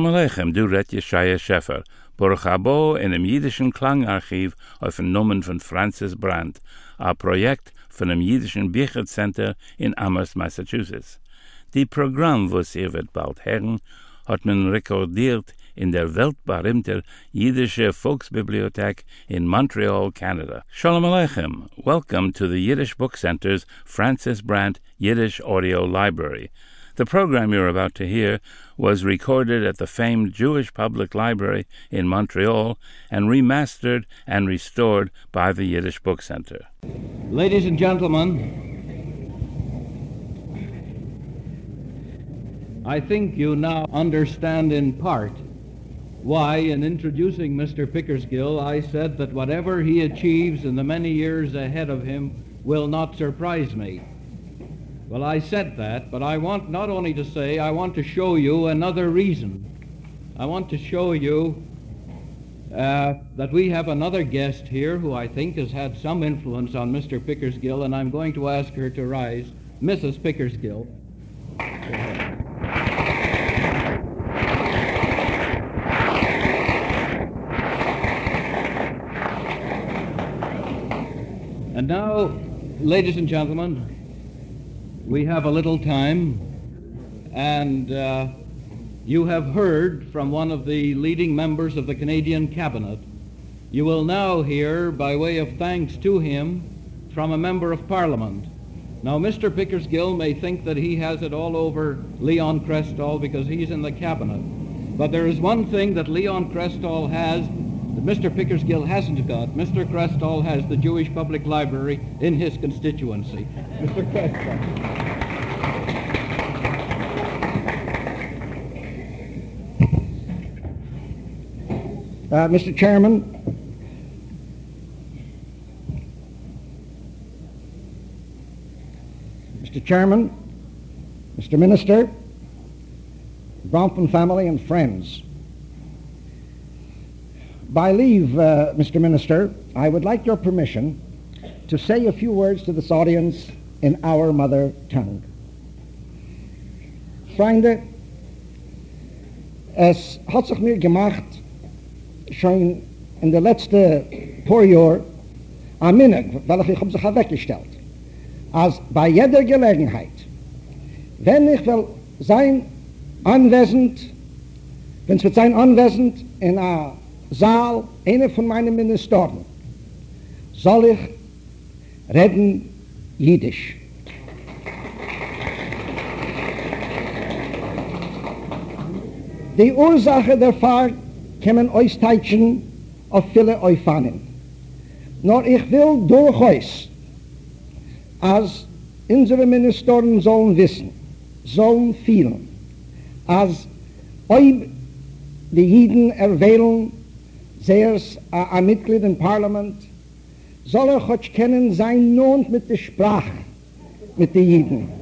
Shalom Aleichem, du Ret Yeshaya Scheffer. Baruch Habo in dem jüdischen Klangarchiv auf Namen von Francis Brandt, a Projekt von dem jüdischen Bichert Center in Amherst, Massachusetts. Die Programm, was ihr wird bald hören, hat man rekordiert in der weltberühmte jüdische Volksbibliothek in Montreal, Canada. Shalom Aleichem. Welcome to the Yiddish Book Center's Francis Brandt Yiddish Audio Library. The program you're about to hear was recorded at the famed Jewish Public Library in Montreal and remastered and restored by the Yiddish Book Center. Ladies and gentlemen, I think you now understand in part why, in introducing Mr. Pickersgill, I said that whatever he achieves in the many years ahead of him will not surprise me. Well, I said that, but I want not only to say, I want to show you another reason. I want to show you uh, that we have another guest here who I think has had some influence on Mr. Pickersgill, and I'm going to ask her to rise. Mrs. Pickersgill. And now, ladies and gentlemen, we have a little time, and uh, you have heard from one of the leading members of the Canadian Cabinet. You will now hear, by way of thanks to him, from a member of Parliament. Now, Mr. Pickersgill may think that he has it all over Leon Crestohl because he's in the Cabinet. But there is one thing that Leon Crestohl has that Mr. Pickersgill hasn't got. Mr. Crestohl has the Jewish Public Library in his constituency. Mr. Crestohl. Uh, Mr. Chairman, Mr. Chairman, Mr. Minister, Bronfman family and friends. By leave, uh, Mr. Minister, I would like your permission to say a few words to this audience in our mother tongue. Freunde, es hat sich mir gemacht, schon in der letzte paar Jahr ein Minig, weil ich habe sich weggestellt. Als bei jeder Gelegenheit, wenn ich will sein anwesend, wenn es wird sein anwesend in einer Saal, einer von meinen Ministerien, soll ich reden Jiddisch. Die Ursache der Fahrt kämen euch teitschen auf viele Eufanen. Nur ich will durch euch, als unsere Ministerien sollen wissen, sollen fühlen, als euch die Jiden erwählen, sehr ein Mitglied im Parlament, soll er euch kennen sein nun mit der Sprache, mit den Jiden.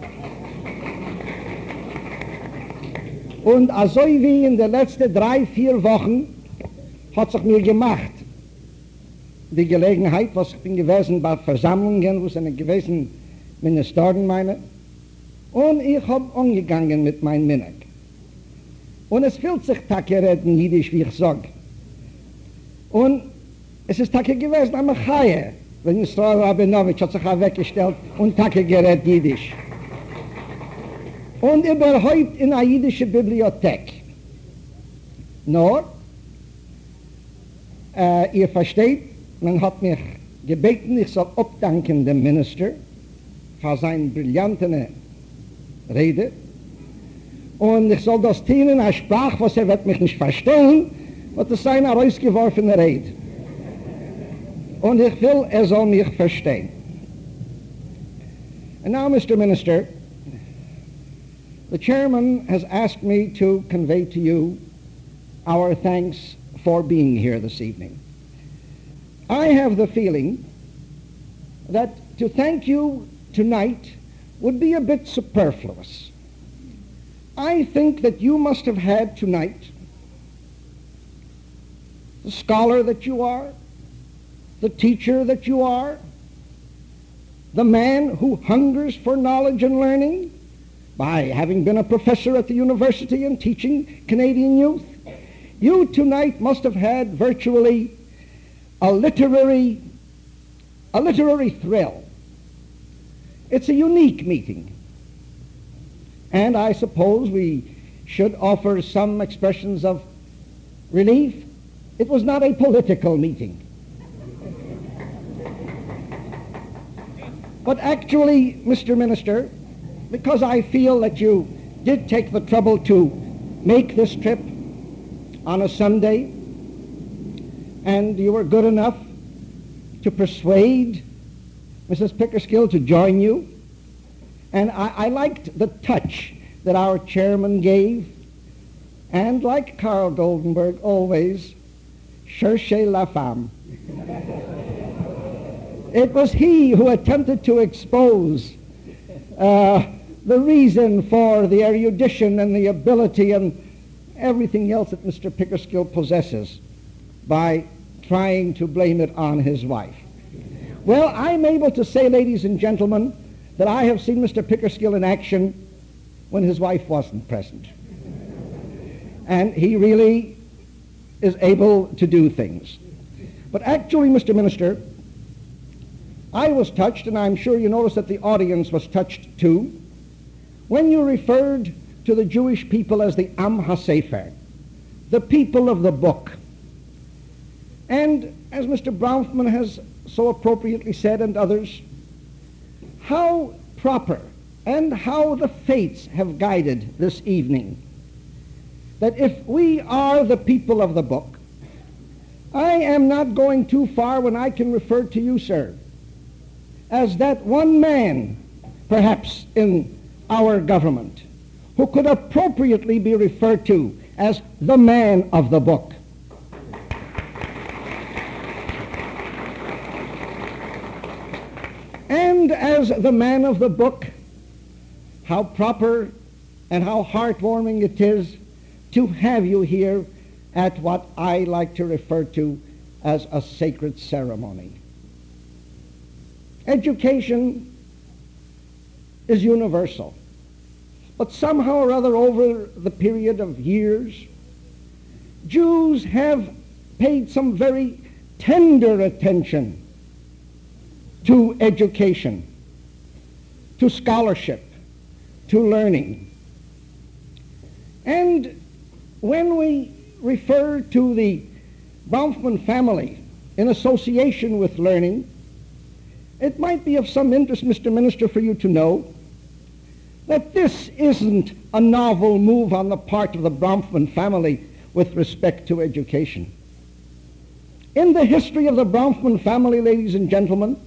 Und also wie in den letzten drei, vier Wochen hat sich mir gemacht, die Gelegenheit, was ich bin gewesen bei Versammlungen, wo es eine gewesen Ministerien meine, und ich hab umgegangen mit meinem Minig. Und es fühlt sich Tage reden Jiddisch, wie ich sag. Und es ist Tage gewesen am Achaie, wenn Israel Rabinowitsch hat sich auch weggestellt und Tage gerät Jiddisch. Und über heute in einer jüdischen Bibliothek. Nur, äh, ihr versteht, man hat mich gebeten, ich soll abdanken dem Minister für seine brillante Rede. Und ich soll das tun in einer Sprache, was er wird mich nicht verstehen, wird es sein eine rausgeworfene Rede. Und ich will, er soll mich verstehen. And now, Mr. Minister, the chairman has asked me to convey to you our thanks for being here this evening. I have the feeling that to thank you tonight would be a bit superfluous. I think that you must have had tonight the scholar that you are, the teacher that you are, the man who hungers for knowledge and learning, by having been a professor at the university and teaching Canadian youth. You tonight must have had virtually a literary, a literary thrill. It's a unique meeting. And I suppose we should offer some expressions of relief. It was not a political meeting. but actually, Mr. Minister, because I feel that you did take the trouble to make this trip on a Sunday, and you were good enough to persuade Mrs. Pickersgill to join you, and I, I liked the touch that our chairman gave, and like Carl Goldenberg, always, cherchez la femme. it was he who attempted to expose uh, the reason for the erudition and the ability and everything else that Mr. Pickersgill possesses by trying to blame it on his wife. Well, I'm able to say, ladies and gentlemen, that I have seen Mr. Pickersgill in action when his wife wasn't present. And he really is able to do things. But actually, Mr. Minister, I was touched, and I'm sure you noticed that the audience was touched too, when you referred to the Jewish people as the Am HaSefer, the people of the book. And as Mr. Bronfman has so appropriately said, and others, how proper and how the fates have guided this evening that if we are the people of the book, I am not going too far when I can refer to you, sir, as that one man, perhaps in our government who could appropriately be referred to as the man of the book. And as the man of the book, how proper and how heartwarming it is to have you here at what I like to refer to as a sacred ceremony. Education is universal. But somehow or other over the period of years, Jews have paid some very tender attention to education, to scholarship, to learning. And when we refer to the Bronfman family in association with learning, it might be of some interest, Mr. Minister, for you to know that this isn't a novel move on the part of the Bronfman family with respect to education. In the history of the Bronfman family, ladies and gentlemen,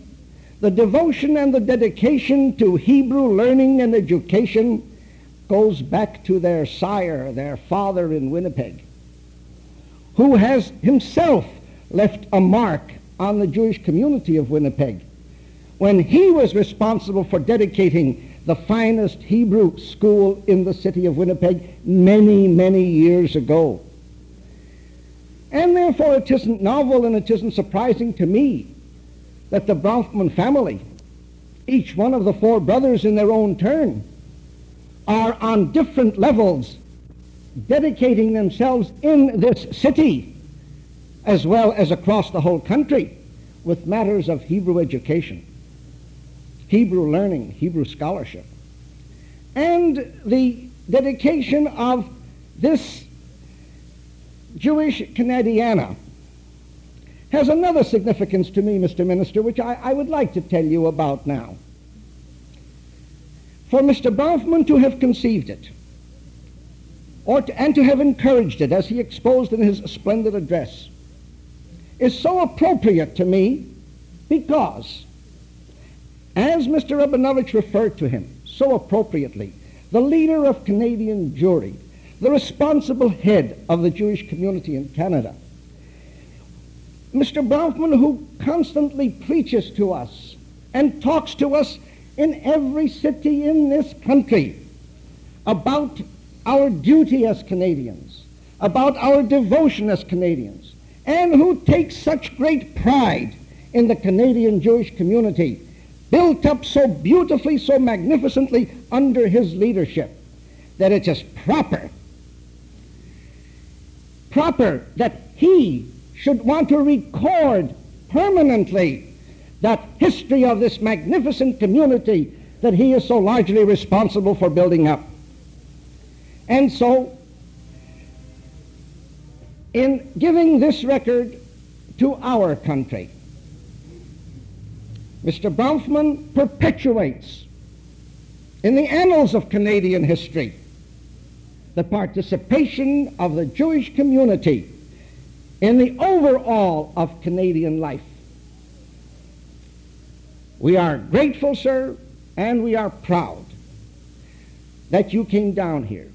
the devotion and the dedication to Hebrew learning and education goes back to their sire, their father in Winnipeg, who has himself left a mark on the Jewish community of Winnipeg when he was responsible for dedicating the finest Hebrew school in the city of Winnipeg many, many years ago. And therefore it isn't novel and it isn't surprising to me that the Bronfman family, each one of the four brothers in their own turn, are on different levels dedicating themselves in this city as well as across the whole country with matters of Hebrew education. Hebrew learning, Hebrew scholarship. And the dedication of this Jewish Canadiana has another significance to me, Mr. Minister, which I, I would like to tell you about now. For Mr. Bronfman to have conceived it, or to, and to have encouraged it, as he exposed in his splendid address, is so appropriate to me because as Mr. Rabinovich referred to him so appropriately, the leader of Canadian Jewry, the responsible head of the Jewish community in Canada, Mr. Bronfman, who constantly preaches to us and talks to us in every city in this country about our duty as Canadians, about our devotion as Canadians, and who takes such great pride in the Canadian Jewish community built up so beautifully, so magnificently under his leadership that it is proper, proper that he should want to record permanently that history of this magnificent community that he is so largely responsible for building up. And so, in giving this record to our country, Mr. Bronfman perpetuates in the annals of Canadian history the participation of the Jewish community in the overall of Canadian life. We are grateful, sir, and we are proud that you came down here.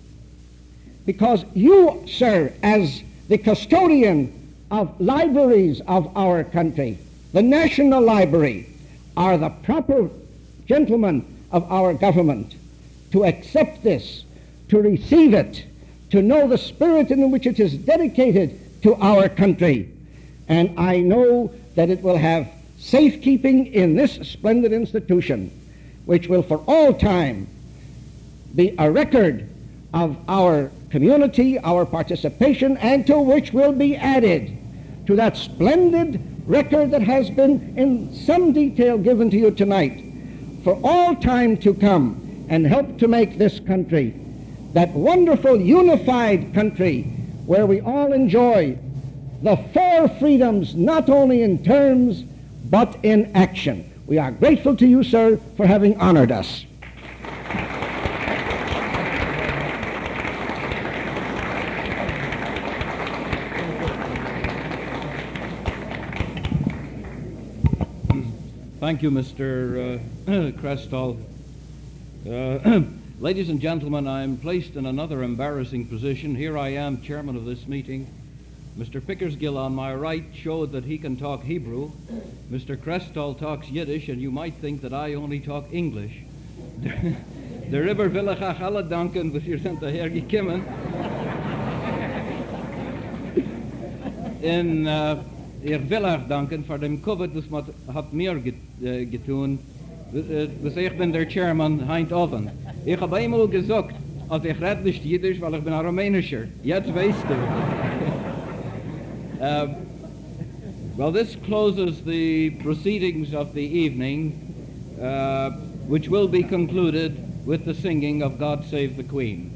Because you, sir, as the custodian of libraries of our country, the National Library, are the proper gentlemen of our government to accept this, to receive it, to know the spirit in which it is dedicated to our country. And I know that it will have safekeeping in this splendid institution, which will for all time be a record of our community, our participation, and to which will be added to that splendid record that has been in some detail given to you tonight for all time to come and help to make this country that wonderful unified country where we all enjoy the four freedoms not only in terms but in action. We are grateful to you, sir, for having honored us. Thank you, Mr. Uh, Crestohl. Uh, ladies and gentlemen, I'm placed in another embarrassing position. Here I am, chairman of this meeting. Mr. Pickersgill on my right showed that he can talk Hebrew. Mr. Crestohl talks Yiddish, and you might think that I only talk English. De Ribber will ich euch alle danken, dahergekommen. In, uh, euch danken Covid, das man hat mir get, uh, getun. Das ich bin der Chairman, Heint Oven. Gesagt, als nicht Jiddisch, weil ich bin ein Rumänischer. Jetzt weißt du. Uh, well, this closes the proceedings of the evening, uh, which will be concluded with the singing of God Save the Queen.